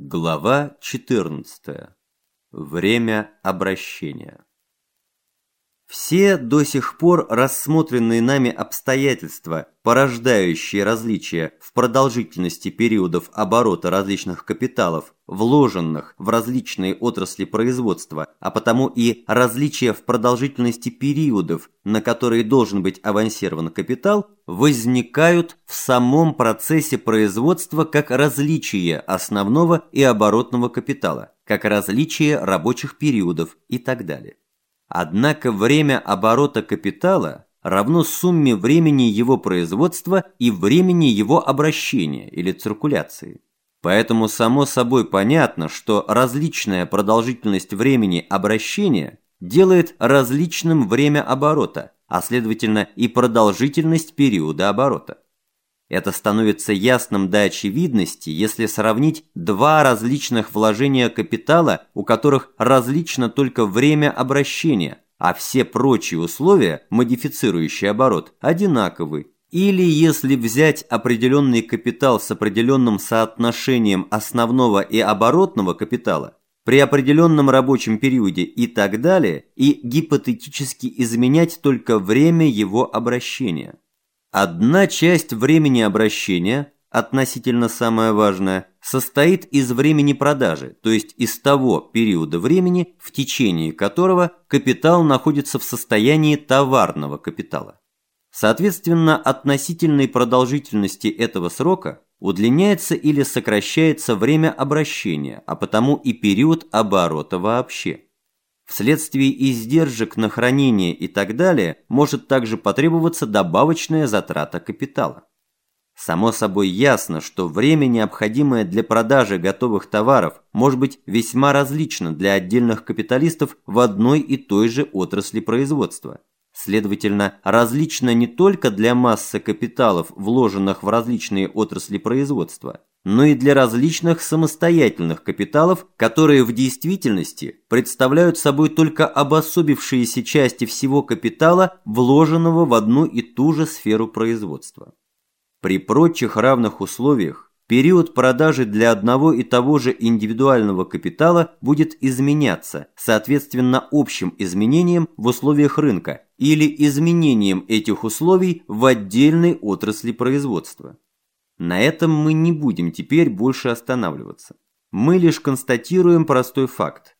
Глава 14. Время обращения. Все до сих пор рассмотренные нами обстоятельства, порождающие различия в продолжительности периодов оборота различных капиталов, вложенных в различные отрасли производства, а потому и различия в продолжительности периодов, на которые должен быть авансирован капитал, возникают в самом процессе производства как различие основного и оборотного капитала, как различие рабочих периодов и так далее. Однако время оборота капитала равно сумме времени его производства и времени его обращения или циркуляции. Поэтому само собой понятно, что различная продолжительность времени обращения делает различным время оборота, а следовательно и продолжительность периода оборота. Это становится ясным до очевидности, если сравнить два различных вложения капитала, у которых различно только время обращения, а все прочие условия, модифицирующие оборот, одинаковы. Или если взять определенный капитал с определенным соотношением основного и оборотного капитала, при определенном рабочем периоде и так далее, и гипотетически изменять только время его обращения. Одна часть времени обращения, относительно самая важная, состоит из времени продажи, то есть из того периода времени, в течение которого капитал находится в состоянии товарного капитала. Соответственно, относительной продолжительности этого срока удлиняется или сокращается время обращения, а потому и период оборота вообще. Вследствие издержек на хранение и так далее может также потребоваться добавочная затрата капитала. Само собой ясно, что время, необходимое для продажи готовых товаров, может быть весьма различно для отдельных капиталистов в одной и той же отрасли производства. Следовательно, различно не только для массы капиталов, вложенных в различные отрасли производства, но и для различных самостоятельных капиталов, которые в действительности представляют собой только обособившиеся части всего капитала, вложенного в одну и ту же сферу производства. При прочих равных условиях период продажи для одного и того же индивидуального капитала будет изменяться, соответственно общим изменениям в условиях рынка или изменением этих условий в отдельной отрасли производства. На этом мы не будем теперь больше останавливаться. Мы лишь констатируем простой факт.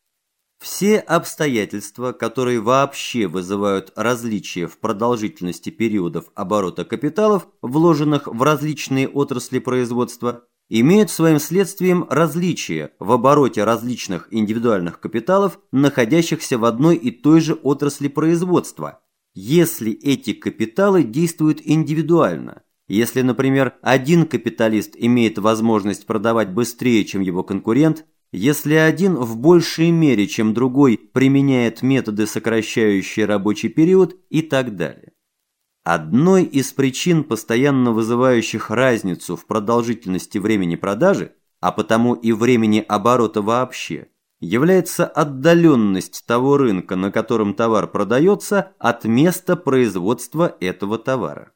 Все обстоятельства, которые вообще вызывают различия в продолжительности периодов оборота капиталов, вложенных в различные отрасли производства, имеют своим следствием различия в обороте различных индивидуальных капиталов, находящихся в одной и той же отрасли производства, если эти капиталы действуют индивидуально – если, например, один капиталист имеет возможность продавать быстрее, чем его конкурент, если один в большей мере, чем другой, применяет методы, сокращающие рабочий период и так далее. Одной из причин, постоянно вызывающих разницу в продолжительности времени продажи, а потому и времени оборота вообще, является отдаленность того рынка, на котором товар продается, от места производства этого товара.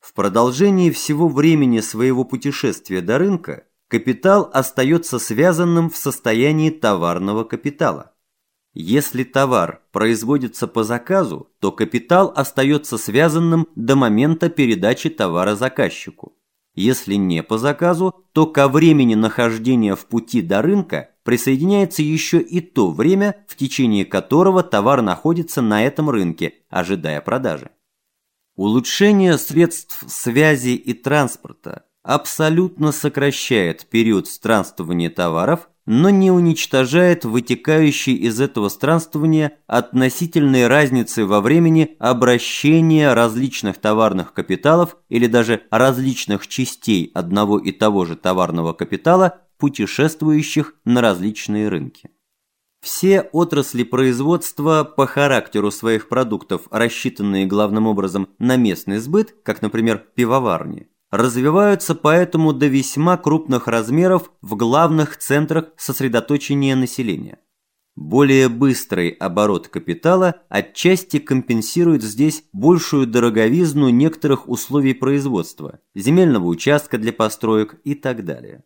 В продолжении всего времени своего путешествия до рынка капитал остается связанным в состоянии товарного капитала. Если товар производится по заказу, то капитал остается связанным до момента передачи товара заказчику. Если не по заказу, то ко времени нахождения в пути до рынка присоединяется еще и то время, в течение которого товар находится на этом рынке, ожидая продажи. Улучшение средств связи и транспорта абсолютно сокращает период странствования товаров, но не уничтожает вытекающей из этого странствования относительной разницы во времени обращения различных товарных капиталов или даже различных частей одного и того же товарного капитала, путешествующих на различные рынки. Все отрасли производства по характеру своих продуктов, рассчитанные главным образом на местный сбыт, как, например, пивоварни, развиваются поэтому до весьма крупных размеров в главных центрах сосредоточения населения. Более быстрый оборот капитала отчасти компенсирует здесь большую дороговизну некоторых условий производства, земельного участка для построек и так далее.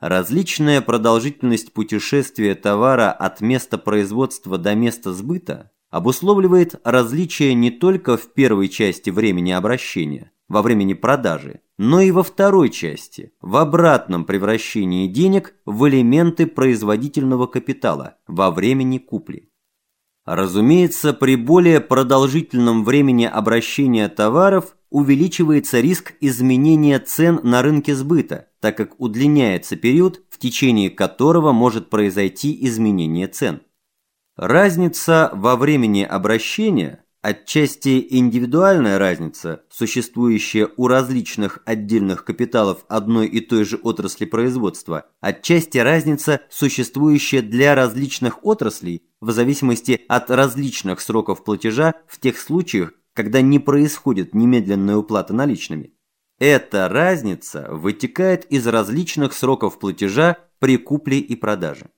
Различная продолжительность путешествия товара от места производства до места сбыта обусловливает различия не только в первой части времени обращения, во времени продажи, но и во второй части, в обратном превращении денег в элементы производительного капитала во времени купли. Разумеется, при более продолжительном времени обращения товаров увеличивается риск изменения цен на рынке сбыта, так как удлиняется период, в течение которого может произойти изменение цен. Разница во времени обращения, отчасти индивидуальная разница, существующая у различных отдельных капиталов одной и той же отрасли производства, отчасти разница, существующая для различных отраслей в зависимости от различных сроков платежа в тех случаях, когда не происходит немедленная уплата наличными. Эта разница вытекает из различных сроков платежа при купле и продаже.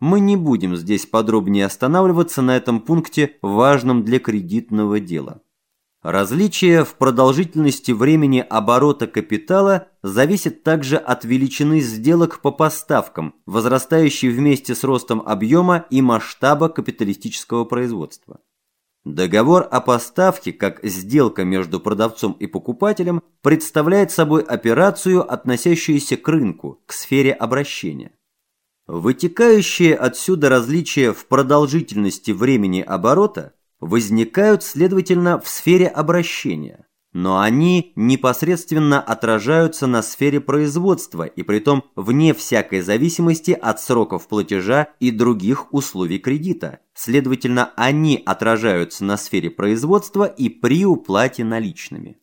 Мы не будем здесь подробнее останавливаться на этом пункте, важном для кредитного дела. Различие в продолжительности времени оборота капитала зависит также от величины сделок по поставкам, возрастающей вместе с ростом объема и масштаба капиталистического производства. Договор о поставке, как сделка между продавцом и покупателем, представляет собой операцию, относящуюся к рынку, к сфере обращения. Вытекающие отсюда различия в продолжительности времени оборота возникают, следовательно, в сфере обращения но они непосредственно отражаются на сфере производства и притом вне всякой зависимости от сроков платежа и других условий кредита. Следовательно, они отражаются на сфере производства и при уплате наличными.